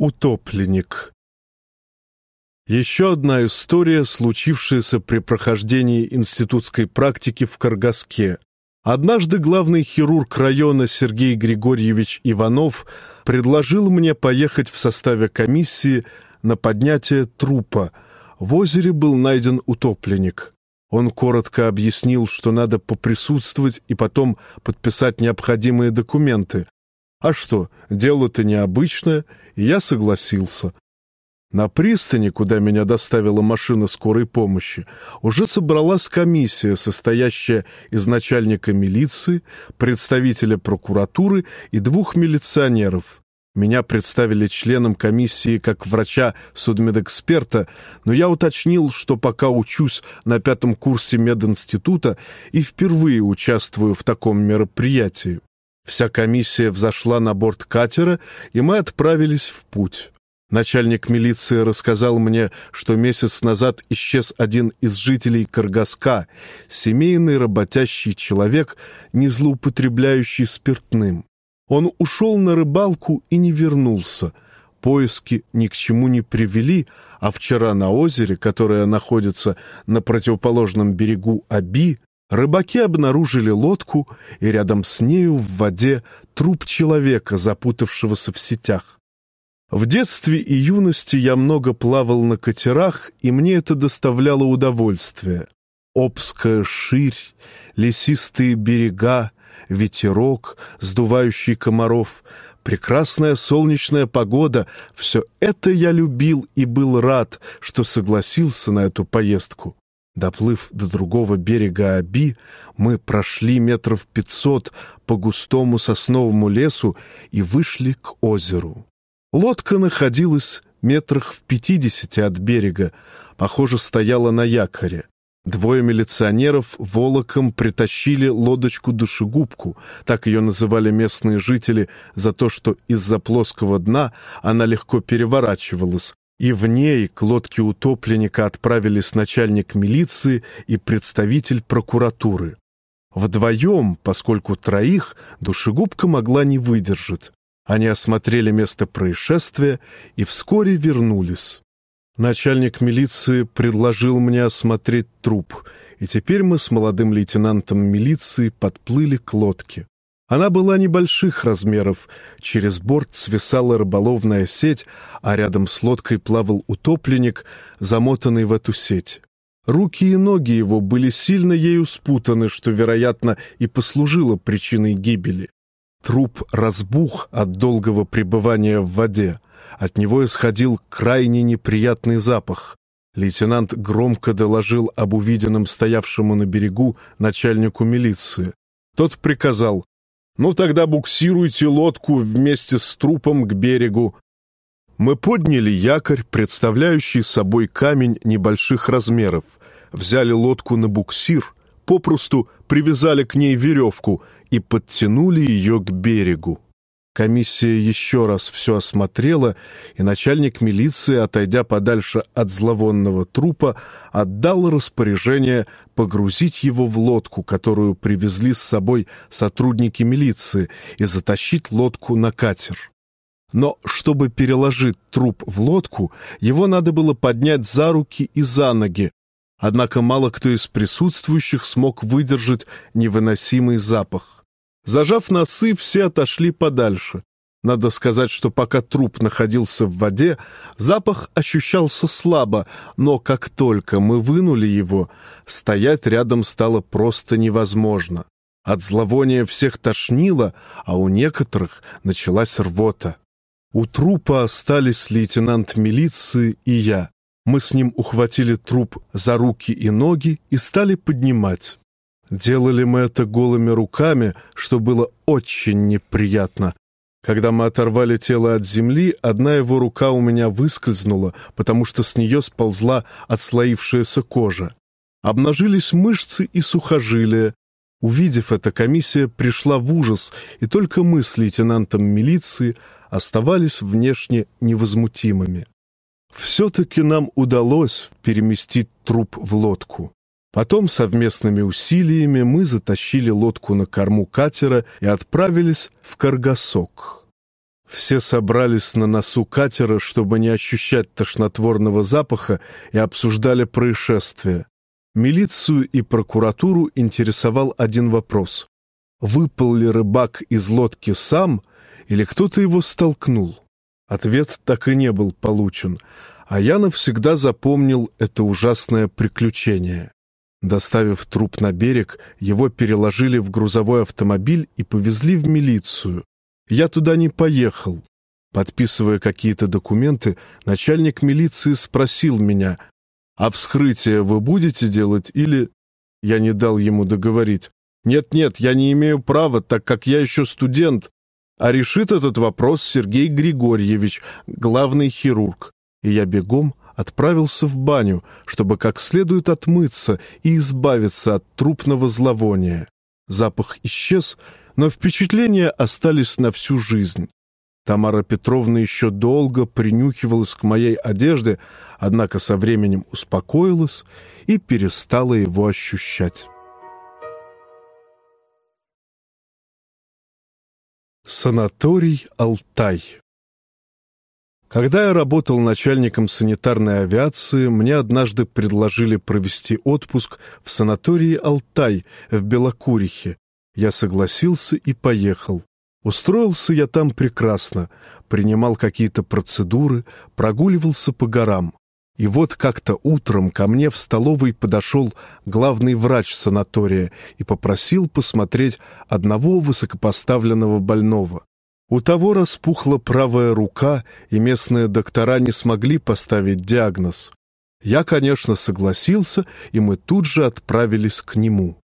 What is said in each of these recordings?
Утопленник. Еще одна история, случившаяся при прохождении институтской практики в Каргаске. Однажды главный хирург района Сергей Григорьевич Иванов предложил мне поехать в составе комиссии на поднятие трупа. В озере был найден утопленник. Он коротко объяснил, что надо поприсутствовать и потом подписать необходимые документы. А что, дело-то необычное — я согласился. На пристани, куда меня доставила машина скорой помощи, уже собралась комиссия, состоящая из начальника милиции, представителя прокуратуры и двух милиционеров. Меня представили членом комиссии как врача-судмедэксперта, но я уточнил, что пока учусь на пятом курсе мединститута и впервые участвую в таком мероприятии. Вся комиссия взошла на борт катера, и мы отправились в путь. Начальник милиции рассказал мне, что месяц назад исчез один из жителей Каргаска, семейный работящий человек, не злоупотребляющий спиртным. Он ушел на рыбалку и не вернулся. Поиски ни к чему не привели, а вчера на озере, которое находится на противоположном берегу Аби, Рыбаки обнаружили лодку, и рядом с нею в воде труп человека, запутавшегося в сетях. В детстве и юности я много плавал на катерах, и мне это доставляло удовольствие. Обская ширь, лесистые берега, ветерок, сдувающий комаров, прекрасная солнечная погода — все это я любил и был рад, что согласился на эту поездку. Доплыв до другого берега Аби, мы прошли метров пятьсот по густому сосновому лесу и вышли к озеру. Лодка находилась метрах в пятидесяти от берега, похоже, стояла на якоре. Двое милиционеров волоком притащили лодочку-душегубку, так ее называли местные жители за то, что из-за плоского дна она легко переворачивалась, и в ней к лодке утопленника отправились начальник милиции и представитель прокуратуры. Вдвоем, поскольку троих, душегубка могла не выдержать. Они осмотрели место происшествия и вскоре вернулись. Начальник милиции предложил мне осмотреть труп, и теперь мы с молодым лейтенантом милиции подплыли к лодке. Она была небольших размеров, через борт свисала рыболовная сеть, а рядом с лодкой плавал утопленник, замотанный в эту сеть. Руки и ноги его были сильно ею спутаны, что, вероятно, и послужило причиной гибели. Труп разбух от долгого пребывания в воде. От него исходил крайне неприятный запах. Лейтенант громко доложил об увиденном стоявшему на берегу начальнику милиции. Тот приказал ну тогда буксируйте лодку вместе с трупом к берегу. Мы подняли якорь, представляющий собой камень небольших размеров, взяли лодку на буксир, попросту привязали к ней веревку и подтянули ее к берегу. Комиссия еще раз все осмотрела, и начальник милиции, отойдя подальше от зловонного трупа, отдал распоряжение погрузить его в лодку, которую привезли с собой сотрудники милиции, и затащить лодку на катер. Но чтобы переложить труп в лодку, его надо было поднять за руки и за ноги, однако мало кто из присутствующих смог выдержать невыносимый запах. Зажав носы, все отошли подальше. Надо сказать, что пока труп находился в воде, запах ощущался слабо, но как только мы вынули его, стоять рядом стало просто невозможно. От зловония всех тошнило, а у некоторых началась рвота. У трупа остались лейтенант милиции и я. Мы с ним ухватили труп за руки и ноги и стали поднимать. Делали мы это голыми руками, что было очень неприятно. Когда мы оторвали тело от земли, одна его рука у меня выскользнула, потому что с нее сползла отслоившаяся кожа. Обнажились мышцы и сухожилия. Увидев это, комиссия пришла в ужас, и только мы с лейтенантом милиции оставались внешне невозмутимыми. Все-таки нам удалось переместить труп в лодку. Потом совместными усилиями мы затащили лодку на корму катера и отправились в Каргасок. Все собрались на носу катера, чтобы не ощущать тошнотворного запаха, и обсуждали происшествие. Милицию и прокуратуру интересовал один вопрос. Выпал ли рыбак из лодки сам, или кто-то его столкнул? Ответ так и не был получен, а я навсегда запомнил это ужасное приключение. Доставив труп на берег, его переложили в грузовой автомобиль и повезли в милицию. Я туда не поехал. Подписывая какие-то документы, начальник милиции спросил меня, «А вскрытие вы будете делать или...» Я не дал ему договорить. «Нет-нет, я не имею права, так как я еще студент, а решит этот вопрос Сергей Григорьевич, главный хирург». И я бегом отправился в баню, чтобы как следует отмыться и избавиться от трупного зловония. Запах исчез, но впечатления остались на всю жизнь. Тамара Петровна еще долго принюхивалась к моей одежде, однако со временем успокоилась и перестала его ощущать. Санаторий «Алтай» Когда я работал начальником санитарной авиации, мне однажды предложили провести отпуск в санатории «Алтай» в Белокурихе. Я согласился и поехал. Устроился я там прекрасно, принимал какие-то процедуры, прогуливался по горам. И вот как-то утром ко мне в столовой подошел главный врач санатория и попросил посмотреть одного высокопоставленного больного. У того распухла правая рука, и местные доктора не смогли поставить диагноз. Я, конечно, согласился, и мы тут же отправились к нему.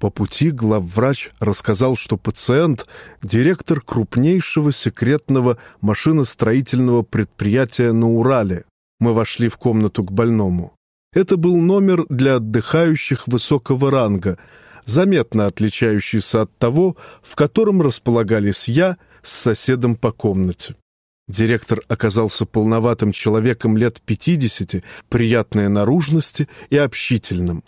По пути главврач рассказал, что пациент – директор крупнейшего секретного машиностроительного предприятия на Урале. Мы вошли в комнату к больному. Это был номер для отдыхающих высокого ранга, заметно отличающийся от того, в котором располагались я – с соседом по комнате. Директор оказался полноватым человеком лет 50, приятной наружности и общительным.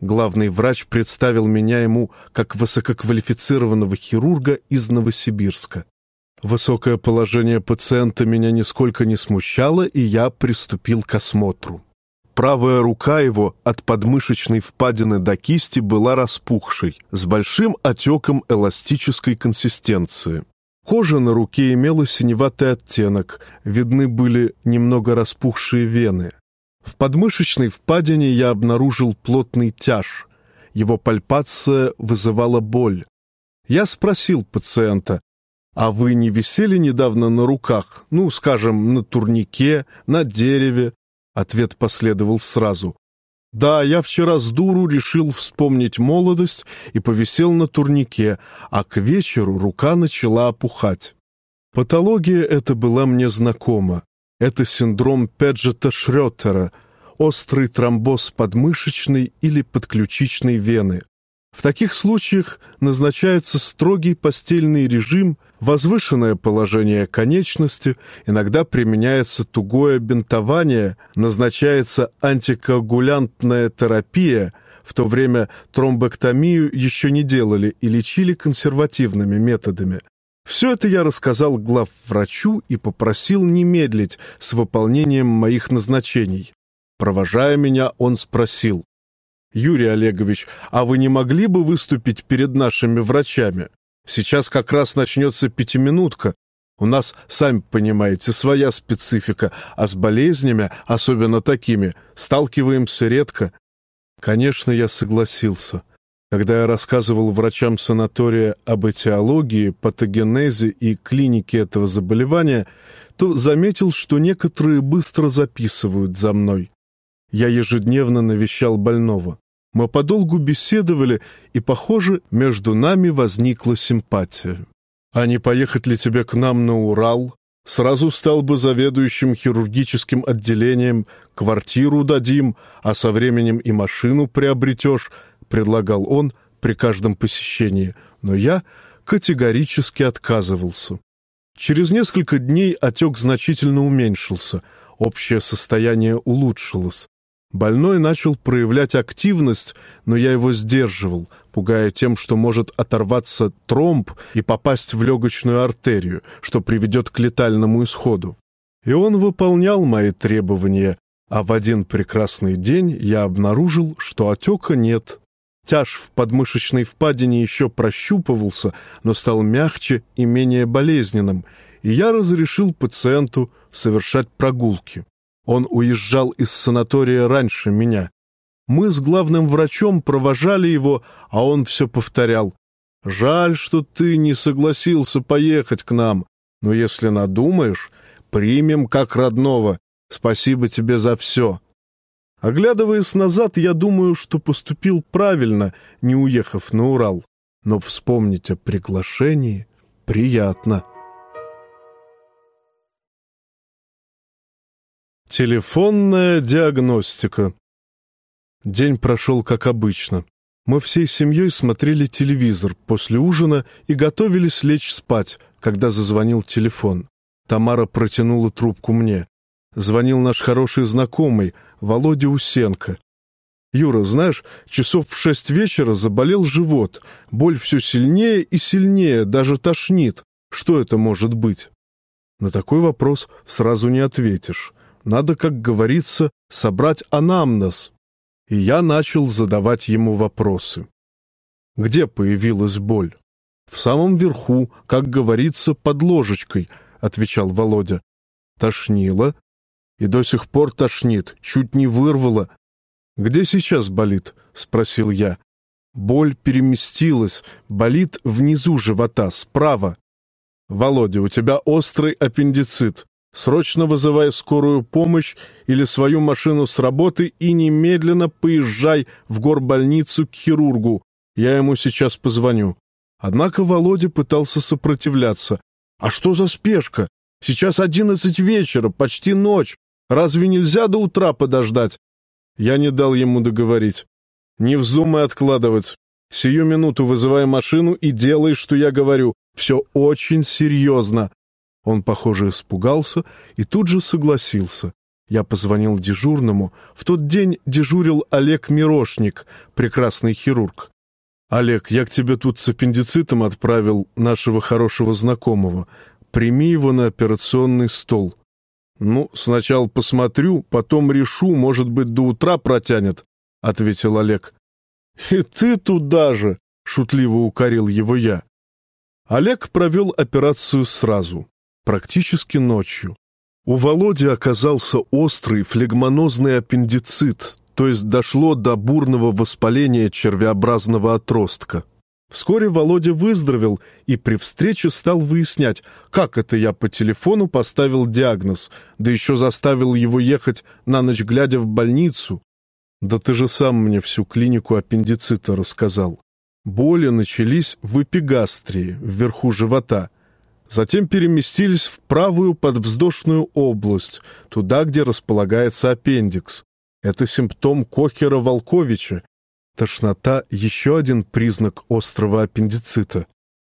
Главный врач представил меня ему как высококвалифицированного хирурга из Новосибирска. Высокое положение пациента меня нисколько не смущало, и я приступил к осмотру. Правая рука его от подмышечной впадины до кисти была распухшей, с большим отеком эластической консистенции. Кожа на руке имела синеватый оттенок, видны были немного распухшие вены. В подмышечной впадине я обнаружил плотный тяж. Его пальпация вызывала боль. Я спросил пациента, «А вы не висели недавно на руках, ну, скажем, на турнике, на дереве?» Ответ последовал сразу. Да, я вчера с дуру решил вспомнить молодость и повисел на турнике, а к вечеру рука начала опухать. Патология эта была мне знакома. Это синдром Педжета-Шрётера, острый тромбоз подмышечной или подключичной вены. В таких случаях назначается строгий постельный режим, возвышенное положение конечности, иногда применяется тугое бинтование, назначается антикоагулянтная терапия, в то время тромбэктомию еще не делали и лечили консервативными методами. Все это я рассказал главврачу и попросил не медлить с выполнением моих назначений. Провожая меня, он спросил, Юрий Олегович, а вы не могли бы выступить перед нашими врачами? Сейчас как раз начнется пятиминутка. У нас, сами понимаете, своя специфика, а с болезнями, особенно такими, сталкиваемся редко. Конечно, я согласился. Когда я рассказывал врачам санатория об этиологии, патогенезе и клинике этого заболевания, то заметил, что некоторые быстро записывают за мной. Я ежедневно навещал больного. Мы подолгу беседовали, и, похоже, между нами возникла симпатия. «А не поехать ли тебе к нам на Урал? Сразу стал бы заведующим хирургическим отделением, квартиру дадим, а со временем и машину приобретешь», — предлагал он при каждом посещении, но я категорически отказывался. Через несколько дней отек значительно уменьшился, общее состояние улучшилось. Больной начал проявлять активность, но я его сдерживал, пугая тем, что может оторваться тромб и попасть в легочную артерию, что приведет к летальному исходу. И он выполнял мои требования, а в один прекрасный день я обнаружил, что отека нет. Тяж в подмышечной впадине еще прощупывался, но стал мягче и менее болезненным, и я разрешил пациенту совершать прогулки. Он уезжал из санатория раньше меня. Мы с главным врачом провожали его, а он все повторял. «Жаль, что ты не согласился поехать к нам, но если надумаешь, примем как родного. Спасибо тебе за все». Оглядываясь назад, я думаю, что поступил правильно, не уехав на Урал. Но вспомнить о приглашении приятно. Телефонная диагностика. День прошел как обычно. Мы всей семьей смотрели телевизор после ужина и готовились лечь спать, когда зазвонил телефон. Тамара протянула трубку мне. Звонил наш хороший знакомый, Володя Усенко. «Юра, знаешь, часов в шесть вечера заболел живот. Боль все сильнее и сильнее, даже тошнит. Что это может быть?» На такой вопрос сразу не ответишь. Надо, как говорится, собрать анамнез. И я начал задавать ему вопросы. Где появилась боль? В самом верху, как говорится, под ложечкой, отвечал Володя. Тошнило. И до сих пор тошнит, чуть не вырвало. Где сейчас болит? спросил я. Боль переместилась, болит внизу живота, справа. Володя, у тебя острый аппендицит. Срочно вызывай скорую помощь или свою машину с работы и немедленно поезжай в горбольницу к хирургу. Я ему сейчас позвоню. Однако Володя пытался сопротивляться. «А что за спешка? Сейчас одиннадцать вечера, почти ночь. Разве нельзя до утра подождать?» Я не дал ему договорить. «Не вздумай откладывать. Сию минуту вызывай машину и делай, что я говорю. Все очень серьезно. Он, похоже, испугался и тут же согласился. Я позвонил дежурному. В тот день дежурил Олег Мирошник, прекрасный хирург. «Олег, я к тебе тут с аппендицитом отправил нашего хорошего знакомого. Прими его на операционный стол». «Ну, сначала посмотрю, потом решу, может быть, до утра протянет», — ответил Олег. «И ты туда же!» — шутливо укорил его я. Олег провел операцию сразу практически ночью. У Володи оказался острый флегмонозный аппендицит, то есть дошло до бурного воспаления червеобразного отростка. Вскоре Володя выздоровел и при встрече стал выяснять, как это я по телефону поставил диагноз, да еще заставил его ехать на ночь глядя в больницу. Да ты же сам мне всю клинику аппендицита рассказал. Боли начались в эпигастрии, вверху живота, Затем переместились в правую подвздошную область, туда, где располагается аппендикс. Это симптом Кохера-Волковича. Тошнота — еще один признак острого аппендицита.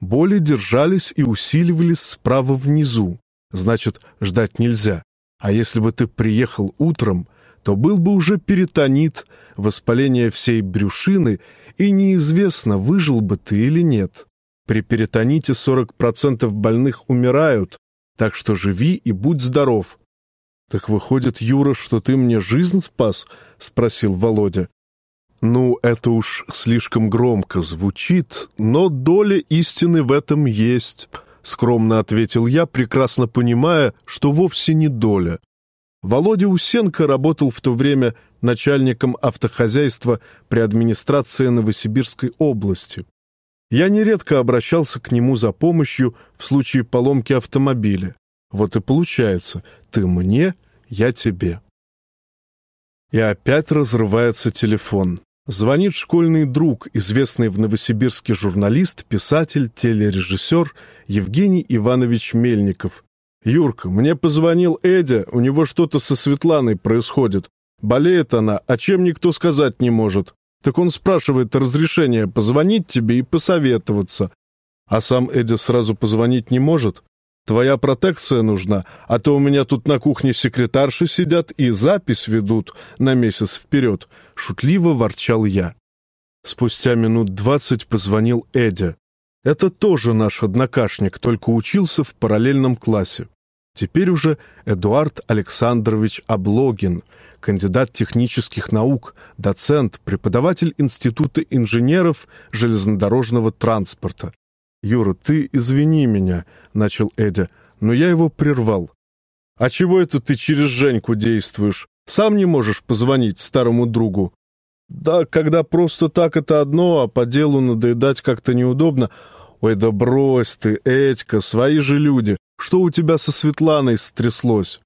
Боли держались и усиливались справа внизу. Значит, ждать нельзя. А если бы ты приехал утром, то был бы уже перитонит, воспаление всей брюшины, и неизвестно, выжил бы ты или нет. При перитоните 40% больных умирают, так что живи и будь здоров. «Так выходит, Юра, что ты мне жизнь спас?» — спросил Володя. «Ну, это уж слишком громко звучит, но доля истины в этом есть», — скромно ответил я, прекрасно понимая, что вовсе не доля. Володя Усенко работал в то время начальником автохозяйства при администрации Новосибирской области. Я нередко обращался к нему за помощью в случае поломки автомобиля. Вот и получается, ты мне, я тебе. И опять разрывается телефон. Звонит школьный друг, известный в Новосибирске журналист, писатель, телережиссер Евгений Иванович Мельников. «Юрка, мне позвонил Эдя, у него что-то со Светланой происходит. Болеет она, а чем никто сказать не может. Так он спрашивает разрешения позвонить тебе и посоветоваться. А сам Эдди сразу позвонить не может? Твоя протекция нужна, а то у меня тут на кухне секретарши сидят и запись ведут на месяц вперед», — шутливо ворчал я. Спустя минут двадцать позвонил Эдя. Это тоже наш однокашник, только учился в параллельном классе. Теперь уже Эдуард Александрович Облогин, кандидат технических наук, доцент, преподаватель Института инженеров железнодорожного транспорта. «Юра, ты извини меня», — начал Эдя, но я его прервал. «А чего это ты через Женьку действуешь? Сам не можешь позвонить старому другу?» «Да, когда просто так это одно, а по делу надоедать как-то неудобно. Ой, да брось ты, Этька, свои же люди. Что у тебя со Светланой стряслось?»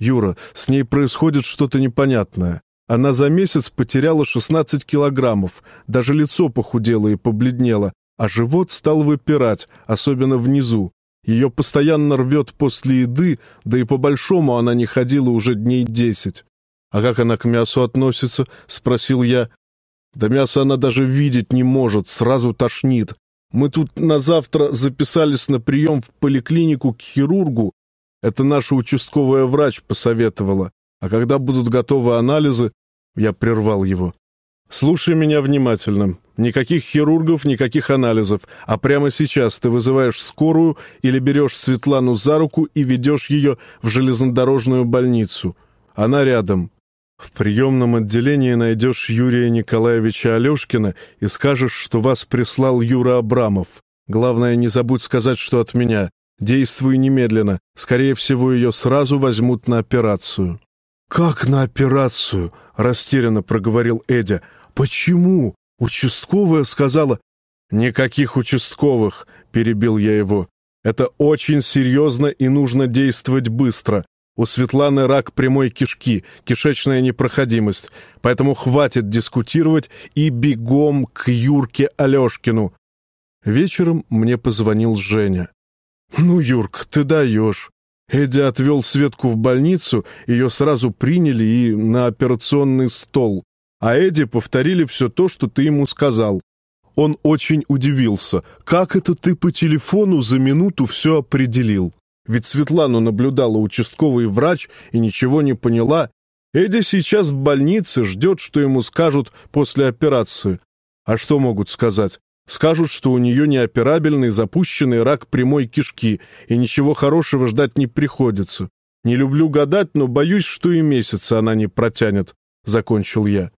«Юра, с ней происходит что-то непонятное. Она за месяц потеряла 16 килограммов, даже лицо похудело и побледнело, а живот стал выпирать, особенно внизу. Ее постоянно рвет после еды, да и по-большому она не ходила уже дней десять. «А как она к мясу относится?» — спросил я. «Да мясо она даже видеть не может, сразу тошнит. Мы тут на завтра записались на прием в поликлинику к хирургу. Это наша участковая врач посоветовала. А когда будут готовы анализы...» Я прервал его. «Слушай меня внимательно. Никаких хирургов, никаких анализов. А прямо сейчас ты вызываешь скорую или берешь Светлану за руку и ведешь ее в железнодорожную больницу. Она рядом. В приемном отделении найдешь Юрия Николаевича Алешкина и скажешь, что вас прислал Юра Абрамов. Главное, не забудь сказать, что от меня. Действуй немедленно. Скорее всего, ее сразу возьмут на операцию». «Как на операцию?» — растерянно проговорил Эдя. «Почему?» Участковая сказала... «Никаких участковых», — перебил я его. «Это очень серьезно и нужно действовать быстро. У Светланы рак прямой кишки, кишечная непроходимость, поэтому хватит дискутировать и бегом к Юрке Алешкину. Вечером мне позвонил Женя. «Ну, Юрк, ты даешь». Эдди отвел Светку в больницу, ее сразу приняли и на операционный стол. А Эдди повторили все то, что ты ему сказал. Он очень удивился. «Как это ты по телефону за минуту все определил?» Ведь Светлану наблюдала участковый врач и ничего не поняла. Эдя сейчас в больнице, ждет, что ему скажут после операции. А что могут сказать? Скажут, что у нее неоперабельный запущенный рак прямой кишки, и ничего хорошего ждать не приходится. Не люблю гадать, но боюсь, что и месяца она не протянет, — закончил я.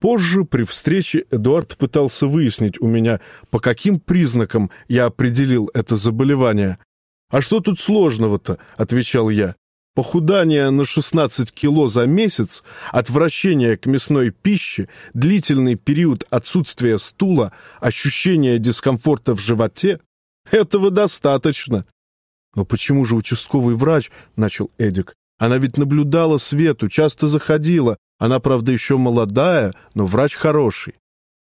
Позже, при встрече, Эдуард пытался выяснить у меня, по каким признакам я определил это заболевание. «А что тут сложного-то?» — отвечал я. Похудание на 16 кило за месяц, отвращение к мясной пище, длительный период отсутствия стула, ощущение дискомфорта в животе — этого достаточно. «Но почему же участковый врач?» — начал Эдик. «Она ведь наблюдала Свету, часто заходила. Она, правда, еще молодая, но врач хороший».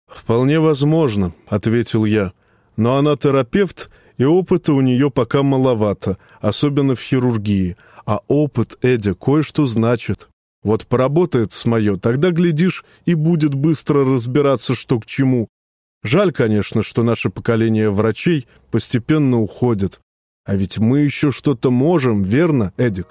«Вполне возможно», — ответил я. «Но она терапевт и опыта у нее пока маловато, особенно в хирургии. А опыт, Эдя, кое-что значит. Вот поработает с мое, тогда, глядишь, и будет быстро разбираться, что к чему. Жаль, конечно, что наше поколение врачей постепенно уходит. А ведь мы еще что-то можем, верно, Эдик?